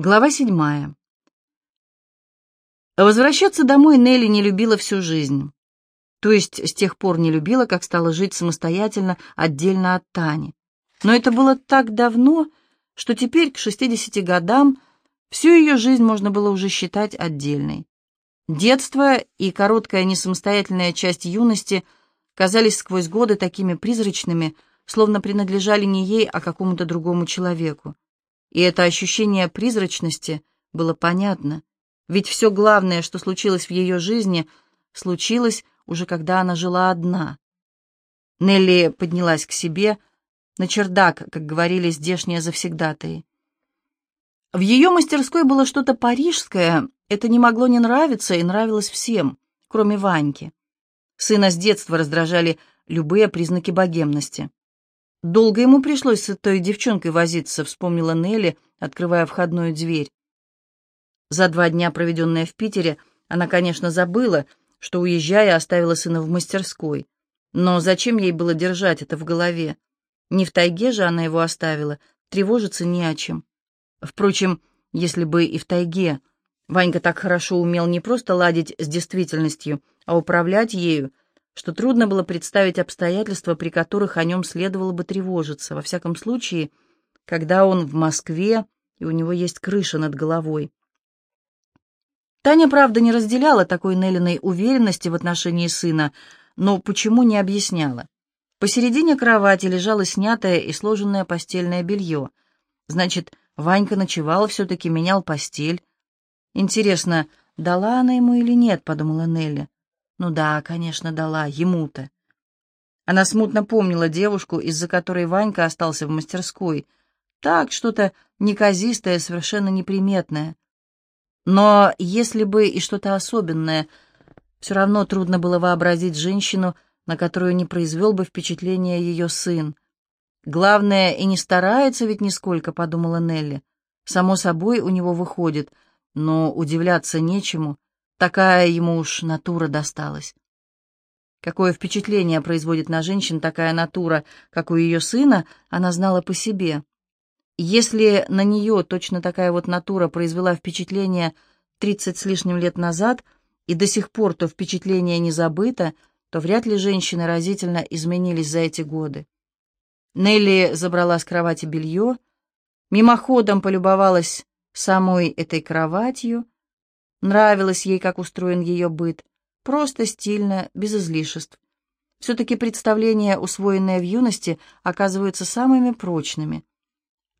Глава седьмая. Возвращаться домой Нелли не любила всю жизнь. То есть с тех пор не любила, как стала жить самостоятельно, отдельно от Тани. Но это было так давно, что теперь, к 60 годам, всю ее жизнь можно было уже считать отдельной. Детство и короткая несамостоятельная часть юности казались сквозь годы такими призрачными, словно принадлежали не ей, а какому-то другому человеку. И это ощущение призрачности было понятно, ведь все главное, что случилось в ее жизни, случилось уже когда она жила одна. Нелли поднялась к себе, на чердак, как говорили здешние завсегдатаи. В ее мастерской было что-то парижское, это не могло не нравиться и нравилось всем, кроме Ваньки. Сына с детства раздражали любые признаки богемности. Долго ему пришлось с той девчонкой возиться, вспомнила Нелли, открывая входную дверь. За два дня, проведенные в Питере, она, конечно, забыла, что, уезжая, оставила сына в мастерской. Но зачем ей было держать это в голове? Не в тайге же она его оставила, тревожиться не о чем. Впрочем, если бы и в тайге, Ванька так хорошо умел не просто ладить с действительностью, а управлять ею, что трудно было представить обстоятельства, при которых о нем следовало бы тревожиться, во всяком случае, когда он в Москве и у него есть крыша над головой. Таня, правда, не разделяла такой Неллиной уверенности в отношении сына, но почему не объясняла. Посередине кровати лежало снятое и сложенное постельное белье. Значит, Ванька ночевал, все-таки менял постель. Интересно, дала она ему или нет, подумала Нелли. Ну да, конечно, дала, ему-то. Она смутно помнила девушку, из-за которой Ванька остался в мастерской. Так, что-то неказистое, совершенно неприметное. Но если бы и что-то особенное, все равно трудно было вообразить женщину, на которую не произвел бы впечатление ее сын. «Главное, и не старается ведь нисколько», — подумала Нелли. «Само собой у него выходит, но удивляться нечему. Такая ему уж натура досталась. Какое впечатление производит на женщин такая натура, как у ее сына, она знала по себе. Если на нее точно такая вот натура произвела впечатление тридцать с лишним лет назад, и до сих пор то впечатление не забыто, то вряд ли женщины разительно изменились за эти годы. Нелли забрала с кровати белье, мимоходом полюбовалась самой этой кроватью, Нравилось ей, как устроен ее быт. Просто, стильно, без излишеств. Все-таки представления, усвоенные в юности, оказываются самыми прочными.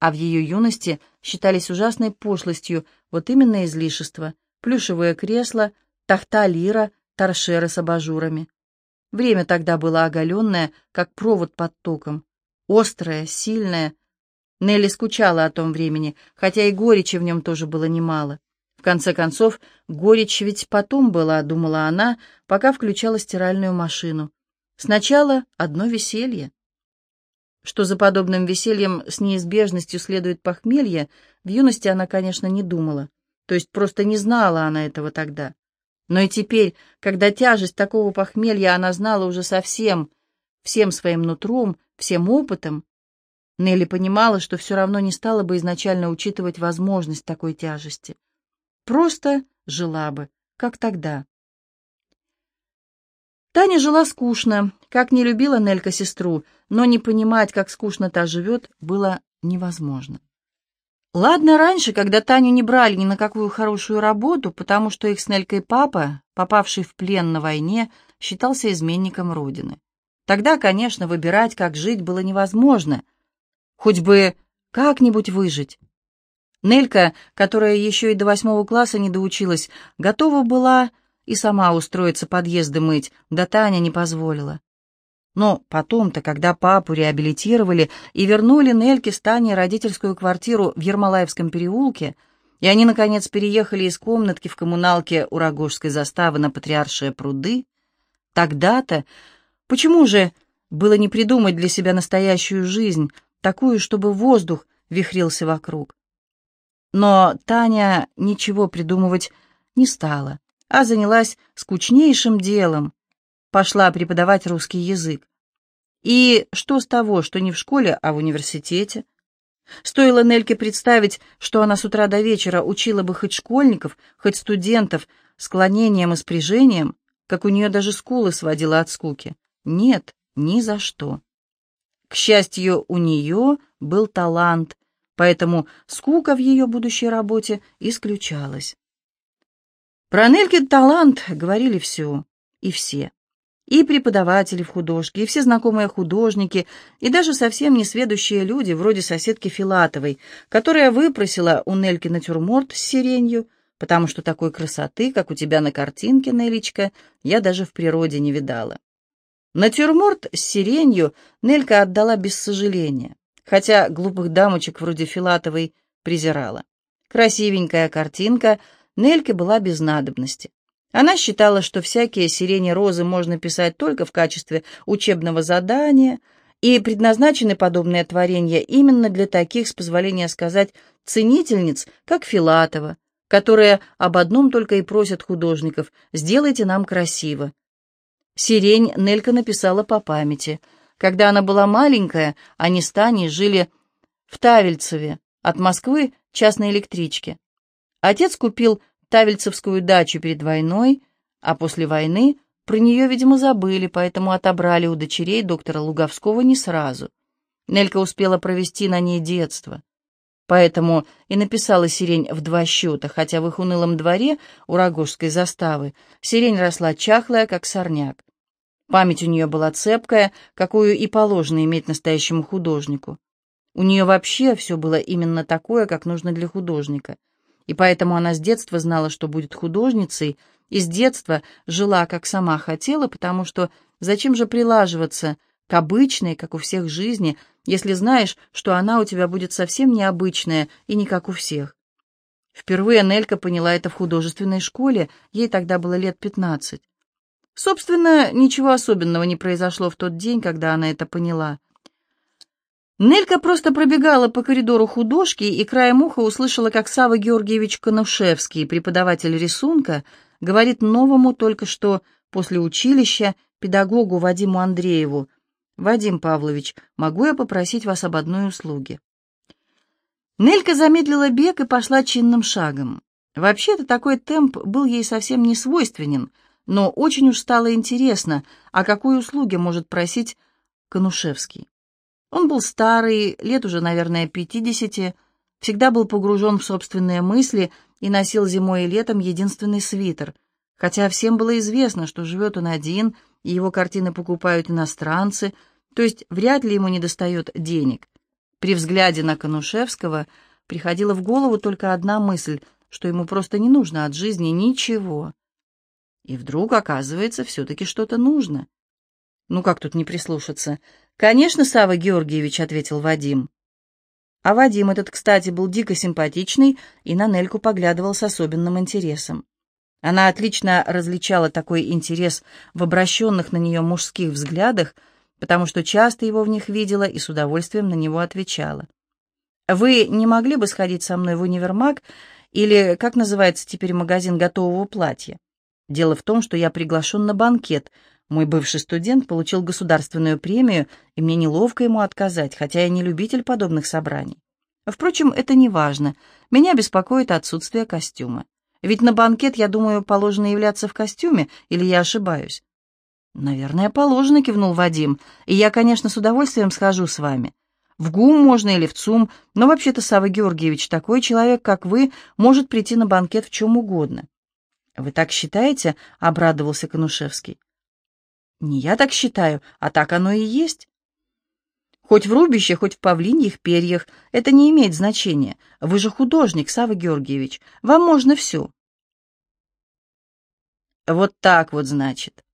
А в ее юности считались ужасной пошлостью вот именно излишества. Плюшевое кресло, тахта-лира, торшеры с абажурами. Время тогда было оголенное, как провод под током. Острое, сильное. Нелли скучала о том времени, хотя и горечи в нем тоже было немало. В конце концов, горечь ведь потом была, думала она, пока включала стиральную машину. Сначала одно веселье. Что за подобным весельем с неизбежностью следует похмелье, в юности она, конечно, не думала. То есть просто не знала она этого тогда. Но и теперь, когда тяжесть такого похмелья она знала уже совсем, всем своим нутром, всем опытом, Нелли понимала, что все равно не стала бы изначально учитывать возможность такой тяжести. Просто жила бы, как тогда. Таня жила скучно, как не любила Нелька сестру, но не понимать, как скучно та живет, было невозможно. Ладно раньше, когда Таню не брали ни на какую хорошую работу, потому что их с Нелькой папа, попавший в плен на войне, считался изменником Родины. Тогда, конечно, выбирать, как жить, было невозможно. Хоть бы как-нибудь выжить. Нелька, которая еще и до восьмого класса не доучилась, готова была и сама устроиться подъезды мыть, да Таня не позволила. Но потом-то, когда папу реабилитировали и вернули Нельке с Таней родительскую квартиру в Ермолаевском переулке, и они, наконец, переехали из комнатки в коммуналке у Рогожской заставы на Патриаршие пруды, тогда-то почему же было не придумать для себя настоящую жизнь, такую, чтобы воздух вихрился вокруг? Но Таня ничего придумывать не стала, а занялась скучнейшим делом. Пошла преподавать русский язык. И что с того, что не в школе, а в университете? Стоило Нельке представить, что она с утра до вечера учила бы хоть школьников, хоть студентов склонением и спряжением, как у нее даже скулы сводила от скуки. Нет, ни за что. К счастью, у нее был талант, поэтому скука в ее будущей работе исключалась. Про Нелькин талант говорили все и все. И преподаватели в художке, и все знакомые художники, и даже совсем несведущие люди, вроде соседки Филатовой, которая выпросила у Нельки натюрморт с сиренью, потому что такой красоты, как у тебя на картинке, Нелечка, я даже в природе не видала. Натюрморт с сиренью Нелька отдала без сожаления, хотя глупых дамочек вроде Филатовой презирала. Красивенькая картинка, Нельке была без надобности. Она считала, что всякие сирени-розы можно писать только в качестве учебного задания, и предназначены подобные творения именно для таких, с позволения сказать, ценительниц, как Филатова, которые об одном только и просят художников «сделайте нам красиво». Сирень Нелька написала по памяти. Когда она была маленькая, они с Таней жили в Тавельцеве, от Москвы частной электричке. Отец купил Тавельцевскую дачу перед войной, а после войны про нее, видимо, забыли, поэтому отобрали у дочерей доктора Луговского не сразу. Нелька успела провести на ней детство. Поэтому и написала сирень в два счета, хотя в их унылом дворе у Рогожской заставы сирень росла чахлая, как сорняк. Память у нее была цепкая, какую и положено иметь настоящему художнику. У нее вообще все было именно такое, как нужно для художника — и поэтому она с детства знала, что будет художницей, и с детства жила, как сама хотела, потому что зачем же прилаживаться к обычной, как у всех жизни, если знаешь, что она у тебя будет совсем необычная и не как у всех. Впервые Нелька поняла это в художественной школе, ей тогда было лет пятнадцать. Собственно, ничего особенного не произошло в тот день, когда она это поняла. Нелька просто пробегала по коридору художки и краем уха услышала, как Сава Георгиевич Конушевский, преподаватель рисунка, говорит новому только что после училища педагогу Вадиму Андрееву, «Вадим Павлович, могу я попросить вас об одной услуге?» Нелька замедлила бег и пошла чинным шагом. Вообще-то такой темп был ей совсем не свойственен, но очень уж стало интересно, о какой услуге может просить Конушевский. Он был старый, лет уже, наверное, пятидесяти, всегда был погружен в собственные мысли и носил зимой и летом единственный свитер, хотя всем было известно, что живет он один, и его картины покупают иностранцы, то есть вряд ли ему недостает денег. При взгляде на Конушевского приходила в голову только одна мысль, что ему просто не нужно от жизни ничего. И вдруг, оказывается, все-таки что-то нужно. Ну как тут не прислушаться? «Конечно, Сава Георгиевич», — ответил Вадим. А Вадим этот, кстати, был дико симпатичный и на Нельку поглядывал с особенным интересом. Она отлично различала такой интерес в обращенных на нее мужских взглядах, потому что часто его в них видела и с удовольствием на него отвечала. «Вы не могли бы сходить со мной в универмаг или, как называется теперь магазин готового платья? Дело в том, что я приглашен на банкет», мой бывший студент получил государственную премию, и мне неловко ему отказать, хотя я не любитель подобных собраний. Впрочем, это не важно. Меня беспокоит отсутствие костюма. Ведь на банкет, я думаю, положено являться в костюме, или я ошибаюсь? «Наверное, положено», — кивнул Вадим. «И я, конечно, с удовольствием схожу с вами. В ГУМ можно или в ЦУМ, но вообще-то, Савва Георгиевич, такой человек, как вы, может прийти на банкет в чем угодно». «Вы так считаете?» — обрадовался Конушевский. Не я так считаю, а так оно и есть. Хоть в рубище, хоть в павлиньих перьях, это не имеет значения. Вы же художник, Савва Георгиевич, вам можно все. Вот так вот, значит.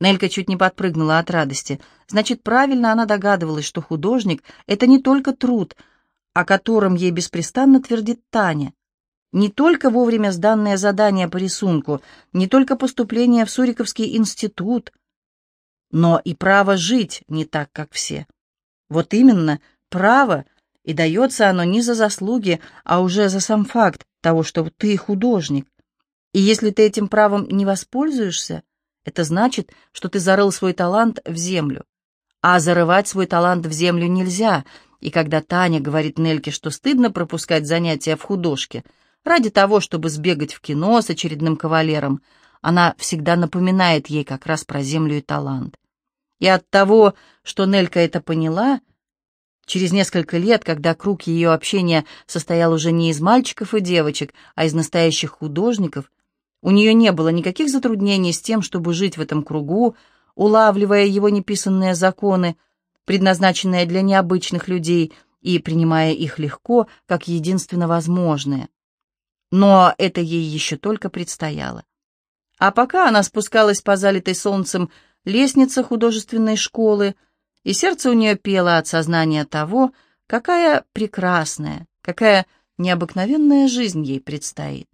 Нелька чуть не подпрыгнула от радости. Значит, правильно она догадывалась, что художник — это не только труд, о котором ей беспрестанно твердит Таня. Не только вовремя сданное задание по рисунку, не только поступление в Суриковский институт — но и право жить не так, как все. Вот именно, право, и дается оно не за заслуги, а уже за сам факт того, что ты художник. И если ты этим правом не воспользуешься, это значит, что ты зарыл свой талант в землю. А зарывать свой талант в землю нельзя, И когда Таня говорит Нельке, что стыдно пропускать занятия в художке ради того, чтобы сбегать в кино с очередным кавалером, она всегда напоминает ей как раз про землю и талант. И от того, что Нелька это поняла, через несколько лет, когда круг ее общения состоял уже не из мальчиков и девочек, а из настоящих художников, у нее не было никаких затруднений с тем, чтобы жить в этом кругу, улавливая его неписанные законы, предназначенные для необычных людей, и принимая их легко, как единственно возможное. Но это ей еще только предстояло. А пока она спускалась по залитой солнцем лестнице художественной школы, и сердце у нее пело от сознания того, какая прекрасная, какая необыкновенная жизнь ей предстоит.